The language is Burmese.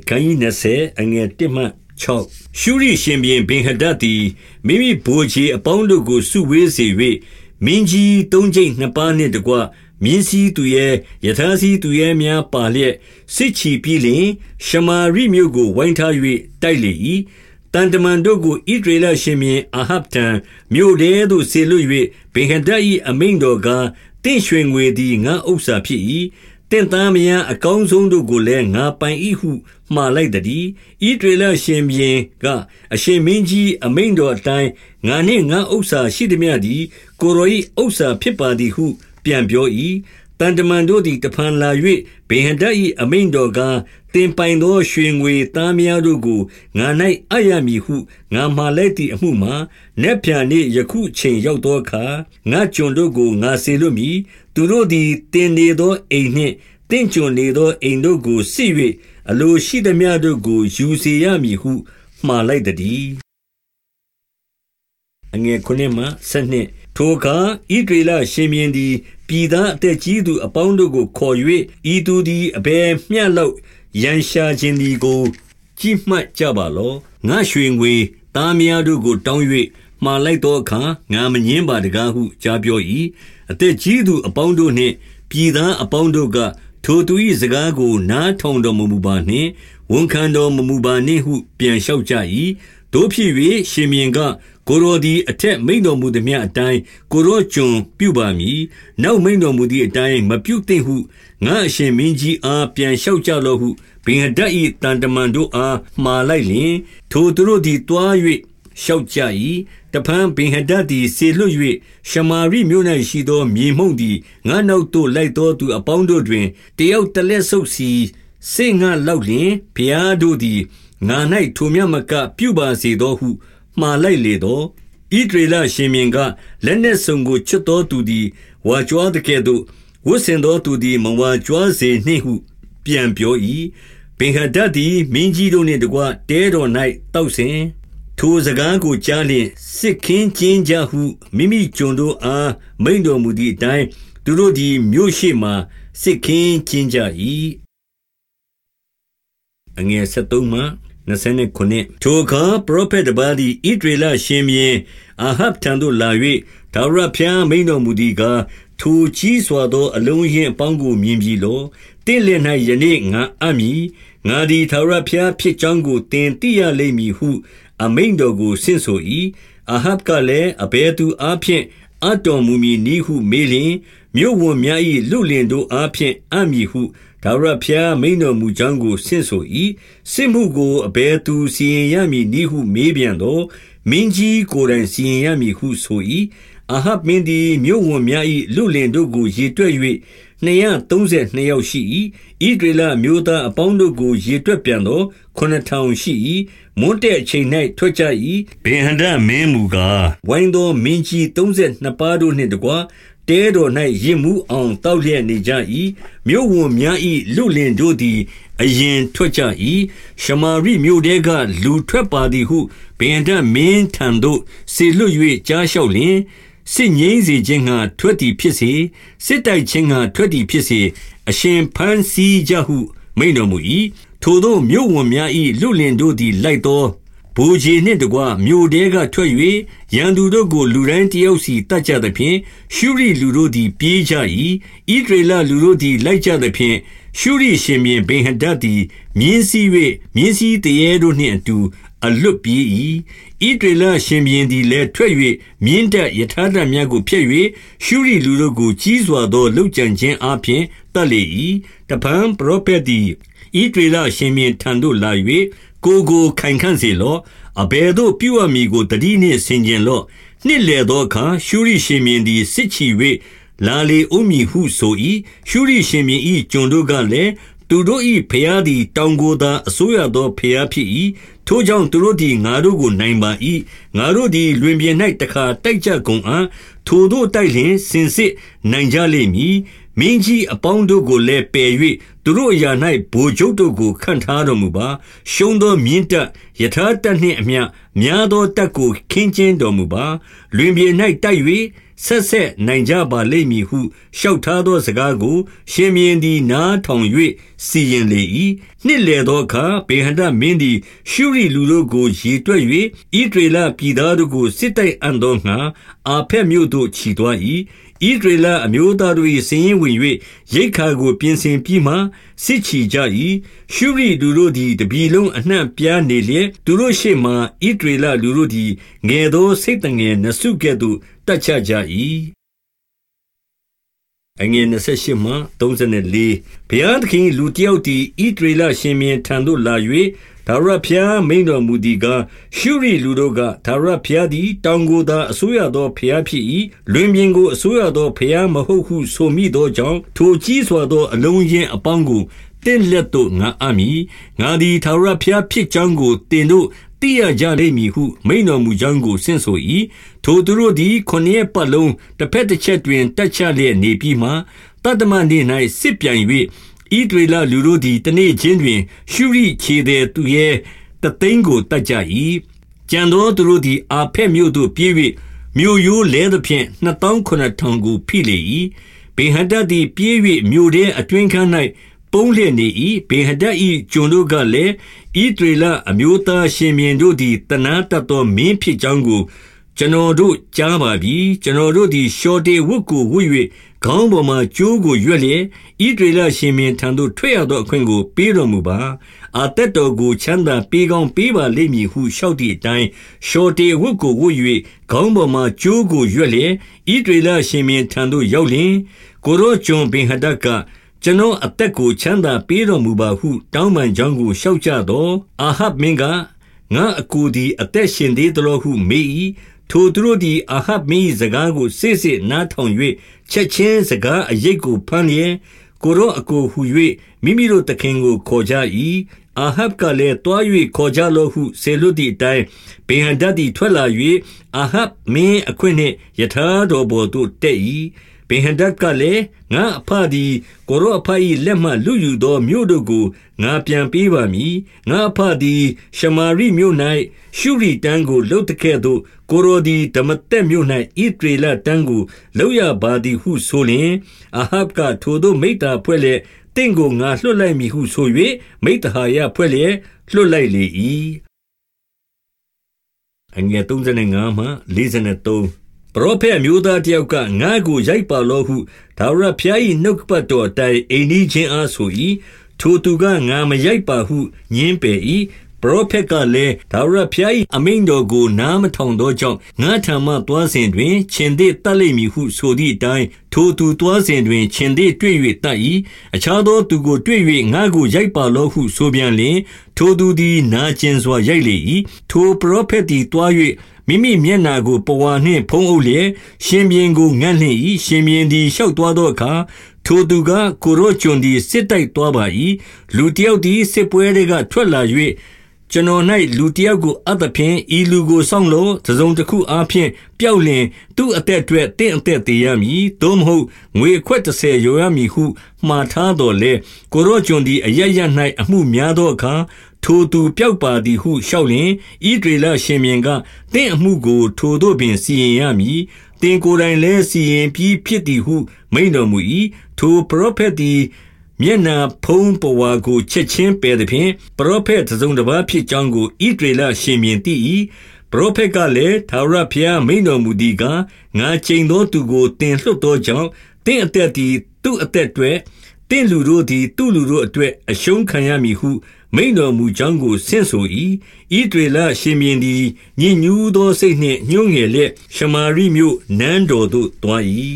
အခန်းကြီး20အငယ်1မှ6ရှုရိရှင်ဘင်ဘင်ဟဒတ်သည်မိမိဘိုးချေအပေါင်းတို့ကိုစုဝေးစေ၍မင်းကြီးသုံးကျိပ်နှစ်ပါးနှင့်တကွမြင်းစည်းသူရဲ့ယထာစီသူရဲ့များပါလျက်စစ်ချီပြီးလျှင်ရှမာရိမြို့ကိုဝိုင်းထား၍တိုက်လေ၏တန်တမန်တို့ကိုဣဒရေလရှင်ဘင်အာဟပ်တံမြို့ထဲသို့ဆေလွတ်၍ဘင်ဟဒတ်၏အမိန်တော်ကတင့်ရွှင်ငွေသည်ငါဥစ္စာဖြစ်၏ တင့်သားမယားအကောင်းဆုံးတို့ကိုလည်းငါပိုင်၏ဟုမှားလိုက်သည်ဤဒေလရှင်ဘင်ကအရှင်မင်းကြီးအမိန်တော်အတိုင်းငါနှင့်ငါဥစ္စာရှိသည်မြသည်ကိုရောဤဥစ္စာဖြစ်ပါသည်ဟု ပြန်ပြော၏တန်တမန်တို့သည်တဖန်လာ၍ဘေဟဒတ်၏အမိန်တော်ကားတင်ပိုင်သောရွှေငွေသားများတို့ကိုငါ၌အယမည်ဟုငါမှားလိုက်သည့်အမှုမှာနက်ပြန်နေယခုချိန်ရောက်သောအခါငါကျွန်တို့ကိုငါစေလွတ်မည်သူတို့သည်တင်နေသောအိမ်နှင့် တင့်ကျွန်နေသောအိမ်တို့ကိုစစ်၍အလိုရှိသမျှတို့ကိုယူစေရမည်ဟုမှားလိုက်သည်အငယ်ခုနှစ်မှဆက်နှစ်ထိုအခါဣဒရေလရှင်မြင်းသည်ပြည်သားအသက်ကြီးသူအပေါင်းတို့ကိုခေါ်၍ဤသူသည်အဘယ်မျှလောက်ရန်ရှာခြင်းဒီကို ကြည့်မှတ်ကြပါလောငါရွှေငွေသားများတို့ကိုတောင်း၍မှားလိုက်သောအခါငါမငင်းပါတကားဟုကြားပြော၏အသက်ကြီးသူအပေါင်းတို့နှင့်ပြည်သားအပေါင်းတို့က ထိုသူ၏စကားကို နားထောင်တော်မမူပါနှင့် ဝန်ခံတော်မမူပါနှင့်ဟု ပြန်လျှောက်ကြ၏တို့ဖြစ်၍ရှင်မြင်းကကိုရောသည် အထက်မိန်တော်မူသည်မြအတိုင်း ကိုရောကျွန်ပြုပါမည် နောက် မိန်တော်မူသည့်အတိုင်း မပြုသင့်ဟု ငါအရှင်မင်းကြီးအား ပြန်လျှောက်ကြလော့ဟုဘင်ဟဒတ်၏တန်တမန်တို့အား မှားလိုက်လျင် ထိုသူတို့သည်တွား၍လျှောက်ကြ၏ တဖန်ဘင်ဟဒတ်သည်ဆေလွတ်၍ရှမာရိမြို့၌ရှိသောမြေမှုန့်သည်ငါနောက်သို့လိုက်သောသူအပေါင်းတို့တွင်တယောက်တလက်ဆုပ်စီစေငါလောက်လျင်ဖျားတို့သည်ငါ၌ထိုမြတ်မကပြုပါစေသောဟုမှားလိုက်လေသောဣဒရေလရှင်မြင်ကလက်နက်စုံကိုချွတ်သောသူသည်ဝါကြွားတဲ့ကဲ့သို့ဝတ်ဆင်သောသူသည်မဝါကြွားစေနှင့်ဟု ပြန်ပြော၏ဘင်ဟဒတ်သည်မင်းကြီးတို့နှင့်တကွတဲတော်၌တောက်စဉ် ထိုစကားကိုကြားလျင်စစ်ခင်းကျင်းကြဟုမိမိကျွန်တို့အားမိန်တော်မူသည့်အတိုင်းသူတို့သည်မြို့ရှိမှစစ်ခင်းကျင်းကြ၏အငယ်73မှ29ထိုအခါပရောဖက်တပါးသည်ဣဒရေလရှင်မြင်းအာဟပ်ထံသို့လာ၍ဒါဝရဖျားမိန်တော်မူသည်ကားထိုကြီးစွာသော အလုံးရင်အပေါင်းကိုမြင်ပြီလောတင့်လည်း၌ယနေ့ငါအမိငါသည်သာရဖျားဖြစ်ကြောင်းကိုတင်သိရလိမ့်မည်ဟု အမိန်တော်ကိုဆင့်ဆို၏အာဟပ်ကလည်းအဘဲသူအားဖြင့်အတော်မူမည်နီဟုမေးလျင်မြို့ဝန်များ၏လူလင်တို့အားဖြင့်အမည်ဟုဒါဝရဖျားမိန်တော်မူကြောင်းကိုဆင့်ဆို၏စစ်မှုကိုအဘဲသူစီရင်ရမည်နီဟုမေးပြန်တော့မင်းကြီးကိုယ်တိုင်စီရင်ရမည်ဟုဆို၏အာဟပ်မင်းသည်မြို့ဝန်များ၏လူလင်တို့ကိုရေတွက်၍ 232ယောက်ရှိ၏ဣဒရေလမျိုးသားအပေါင်းတို့ကိုရေတွက်ပြန်သော9000ရှိ၏မွန်းတဲ့အချိန်၌ထွက်ကြ၏ဗင်ဟန္ဒမင်းမူကားဝိုင်းသောမင်းကြီး32ပါးတို့နှင့်တကွတဲတော်၌ရင်မှုအောင်တောက်လျက်နေကြ၏မြို့ဝန်များ၏လူလင်တို့သည်အရင်ထွက်ကြ၏ရှမာရိမြို့တဲကလူထွက်ပါသည်ဟုဗင်ဟန္ဒမင်းထံသို့ဆေလွတ်၍ကြားလျှောက်လျင် စစ်ငိမ့်စေခြင်းငှာထွက်သည်ဖြစ်စေစစ်တိုက်ခြင်းငှာထွက်သည်ဖြစ်စေအရှင်ဖန်စီကြဟု မိန်တော်မူ၏ထိုသောမြို့ဝန်များ၏လူလင်တို့သည်လိုက်သော ဘူဂျီနှင့်တကွ မြို့တဲကထွက်၍ရန်သူတို့ကို လူတိုင်းတယောက်စီတတ်ကြသဖြင့် ရှုရိလူတို့သည် ပြေးကြ၏ဣဒရေလလူတို့သည် လိုက်ကြသဖြင့် ရှုရိရှင်မြင် ဗင်ဟဒတ်သည် မြင်းစည်း၍မြင်းစည်းတရေတို့နှင့်အတူ အလွတ်ပြေး၏ဣဒရေလရှင်ဘုရင်သည်လည်း ထွက်၍မြင်းတပ်ယထာတပ်များကို ဖျက်၍ရှုရိလူတို့ကို ကြီးစွာသောလှုပ်ကြံခြင်းအပြင်တတ်လေ၏တပံပရောဖက်သည်ဣဒရေလရှင်ဘုရင်ထံသို့ လာ၍ ကိုကိုခိုင်ခန့်စေလော့အဘယ်သို့ပြုအပ်မည်ကိုတတိနှင့်ဆင်ခြင်လော့နှစ်လေသောအခါရှုရိရှင်ဘုရင်သည်စစ်ချီ၍လာလေအုံးမည်ဟုဆို၏ရှုရိရှင်ဘုရင်၏ကျွန်တို့ကလည်းသူတို့၏ဖျားသည်တောင်ကိုသာအစိုးရသောဖျားဖြစ်၏ထိုကြောင့်သူတို့သည်ငါတို့ကိုနိုင်ပါ၏ငါတို့သည်လွင်ပြင်၌တခါတိုက်ကြကုန်အံ့ထိုတို့တိုက်လျင်စင်စစ်နိုင်ကြလိမ့်မည် မင်းကြီးအပေါင်းတို့ကိုလည်းပယ်၍သူတို့အရာ၌ဗိုလ်ချုပ်တို့ကိုခန့်ထားတော်မူပါရှုံးသောမြင့်တက်ယထာတက်နှင့်အမျှများသောတက်ကိုခင်းကျင်းတော်မူပါလွင်ပြေ၌တိုက်၍ဆက်ဆက်နိုင်ကြပါလိမ့်မည်ဟုလျှောက်ထားသောစကားကို ရှင်မြင်းသည်နားထောင်၍စီရင်လေ၏နှစ်လေသောအခါဘေဟန္တမင်းသည်ရှုရီလူတို့ကိုရေတွက်၍ဣဒရေလပြည်သားတို့ကိုစစ်တိုက်အံ့သောငှာအာဖက်မြို့သို့ခြီသွား၏ ဣဒရေလအမျိုးသားတို့၏စည်ရင်ဝင်၍ရိတ်ခါကို ပြင်ဆင်ပြီးမှစစ်ချီကြ၏ရှုရီလူတို့သည်တပြီလုံးအနှံ့ပြားနေလျက်သူတို့ရှေ့မှဣဒရေလလူတို့သည်ငယ်သောစိတ်တငယ်နှစုကဲ့သို့တက်ချကြ၏အငယ်28မှ34ဘုရားသခင်လူတယောက်သည်ဣဒရေလရှင်မြင်းထံသို့လာ၍ ဒါရဖျားမိန်တော်မူသည်ကားရှုရီလူတို့ကဒါရဖျားသည်တောင်ကိုသာအစိုးရသောဖျားဖြစ်၏လွင်ပြင်ကိုအစိုးရသောဖျားမဟုတ်ဟုဆိုမိသောကြောင့်ထိုကြီးစွာသောအလုံးရင်းအပေါင်းကိုတင့်လက်သို့ငါအမိငါသည်သာရဖျားဖြစ်ကြောင်းကိုတင်တို့သိရကြလိမ့်မည်ဟုမိန်တော်မူကြောင်းကိုဆင့်ဆို၏ထိုသူတို့သည်ခொနည်းပတ်လုံးတစ်ဖက်တစ်ချက်တွင်တက်ချလျက်နေပြီးမှတတ္တမနေ့၌စစ်ပြန်၍ ဣဒရေလလူတို့သည်တနေ့ချင်းတွင် ရှုရိခြေသည်သူရဲ့တသိန်းကိုတတ်ကြ၏ကြံသောသူတို့သည်အာဖက်မြို့သို့ပြေး၍မြို့ရိုးလဲသဖြင့်နှစ်တောင်းခုနထောင်ကိုဖိလေ၏ဘေဟဒတ်သည်ပြေး၍မြို့ထဲအတွင်ခန်း၌ပုံးလျက်နေ၏ဘေဟဒတ်၏ကျွန်တို့ကလည်းဣဒရေလအမျိုးသားရှင်မြင်းတို့သည်တနာတတ်သောမင်းဖြစ်ကြောင်းကိုကျွန်တော်တို့ကြားပါပြီကျွန်တော်တို့သည်ရှောတေဝတ်ကိုဝတ်၍ ခေါင်းပေါ်မှကြိုးကိုရွက်လျက်ဣဒရေလရှင်မင်းထံသို့ထွက်ရသောအခွင့်ကိုပေးတော်မူပါအသက်တော်ကိုချမ်းသာပေးကောင်းပေးပါလိမ့်မည်ဟုလျှောက်သည့်အတိုင်းရှောတေဝတ်ကိုဝတ်၍ခေါင်းပေါ်မှကြိုးကိုရွက်လျက်ဣဒရေလရှင်မင်းထံသို့ရောက်လျင်ကိုရောကျွန်ဘင်ဟဒတ်ကကျွန်တော်အသက်ကိုချမ်းသာပေးတော်မူပါဟု တောင်းပန်ကြောင်းကိုလျှောက်ကြတော့အာဟပ်မင်းကငါအကူသည်အသက်ရှင်သေးသလိုဟုမေး၏ ထိုသူတို့သည် အာဟပ်မင်း၏စကားကိုစစ်စစ်နားထောင်၍ချက်ချင်းစကားအရိပ်ကိုဖမ်းလျက် ကိုရောအကိုဟူ၍မိမိတို့သခင်ကို ခေါ်ကြ၏အာဟပ်ကလည်းတွား၍ခေါ်ကြလောဟုဆေလွတ်သည့်အတိုင်းဘေဟန်ဒတ်သည် ထွက်လာ၍အာဟပ်မင်းအခွင့်နှင့်ယထာတော်ပေါ်သို့ တက်၏ဗ င်ဟဒတ်ကလည်းငါအဖသည်ကိုရောအဖ၏လက်မှလူယူသောမြို့တို့ကိုငါပြန်ပေးပါမည်ငါအဖသည်ရှမာရိမြို့၌ရှုရီတန်းကိုလှုပ်တဲ့ကဲ့သို့ကိုရောသည်ဓမ္မတက်မြို့၌ဣဒရေလတန်းကိုလှုပ်ရပါသည်ဟုဆိုလျင်အာဟပ်ကထိုသို့မိတ္တာဖွဲ့လျက်တင့်ကိုငါလွှတ်လိုက်မည်ဟုဆို၍မိတ္တဟာယဖွဲ့လျက်လွှတ်လိုက်လေ၏အငယ်35မှ43 ပရောဖက်အမျိုးသားတယောက်ကငါ့ကိုရိုက်ပါလောဟုထာဝရဘုရား၏နှုတ်ကပတ်တော်အတိုင်းအိမ်နီးချင်းအားဆို၏ထိုသူကငါမရိုက်ပါဟုညင်းပယ်၏ပရောဖက်ကလည်းဒါဝရဖျား၏အမိန်တော်ကိုနားမထောင်သောကြောင့်ငါထံမှသွားစဉ်တွင်ခြင်သေးတက်လိမ့်မည်ဟုဆိုသည့်အတိုင်းထိုသူသွားစဉ်တွင်ခြင်သေးတွေ့၍တက်၏အခြားသောသူကိုတွေ့၍ငါကိုရိုက်ပါလောဟုဆိုပြန်လျင်ထိုသူသည်နာကျင်စွာရိုက်လေ၏ထိုပရောဖက်သည်သွား၍ မိမိမျက်နာကိုပဝါနှင့်ဖုံးအုပ်လျက်ရှင်ဘင်းကိုငန့်လှင့်၏ရှင်ဘင်းသည်လျှောက်သွားသောအခါထိုသူကကိုရောကျွန်သည်စစ်တိုက်သွားပါ၏လူတယောက်သည်စစ်ပွဲတွေကထွက်လာ၍ ကျွန်တော်၌လူတယောက်ကိုအပ်သဖြင့်ဤလူကိုစောင့်လို့သစုံတစ်ခုအားဖြင့်ပျောက်လင်သူ့အသက်အတွက်တင့်အသက်သေးရမည်သို့မဟုတ်ငွေခွက်30ရောရမည်ဟုမှားထားတော်လဲကိုရောကျွန်သည်အရရ၌အမှုများသောအခါထိုသူပျောက်ပါသည်ဟုလျှောက်လျင်ဤဒေလရှင်မြင်ကတင့်အမှုကိုထိုတို့ပင်စီရင်ရမည်တင်ကိုယ်တိုင်လဲစီရင်ပြီးဖြစ်သည်ဟုမိန်တော်မူ၏ထိုပရောဖက်သည် မျက်နာဖုံးပဝါကိုချက်ချင်းပယ်သည်ဖြင့်ပရောဖက်သုံးတစ်ပါးဖြစ်ကြောင်းကိုဣဒေလရှင်မြင်သိ၏ပရောဖက်ကလည်းသာရဖျားမိန်တော်မူသည်ကားငါချိန်သောသူကိုတင်လွှတ်သောကြောင့်တင့်အသက်သည်သူ့အသက်အတွက်တင့်လူတို့သည်သူ့လူတို့အတွက်အရှုံးခံရမည်ဟု မိန်တော်မူကြောင်းကိုဆင့်ဆို၏ဤတွေလရှင်မြင်းသည်ညဉ့်ညူးသောစိတ်နှင့်ညှိုးငယ်လျက်ရှမာရိမြို့နန်းတော်သို့တွား၏